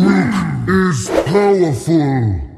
group is powerful.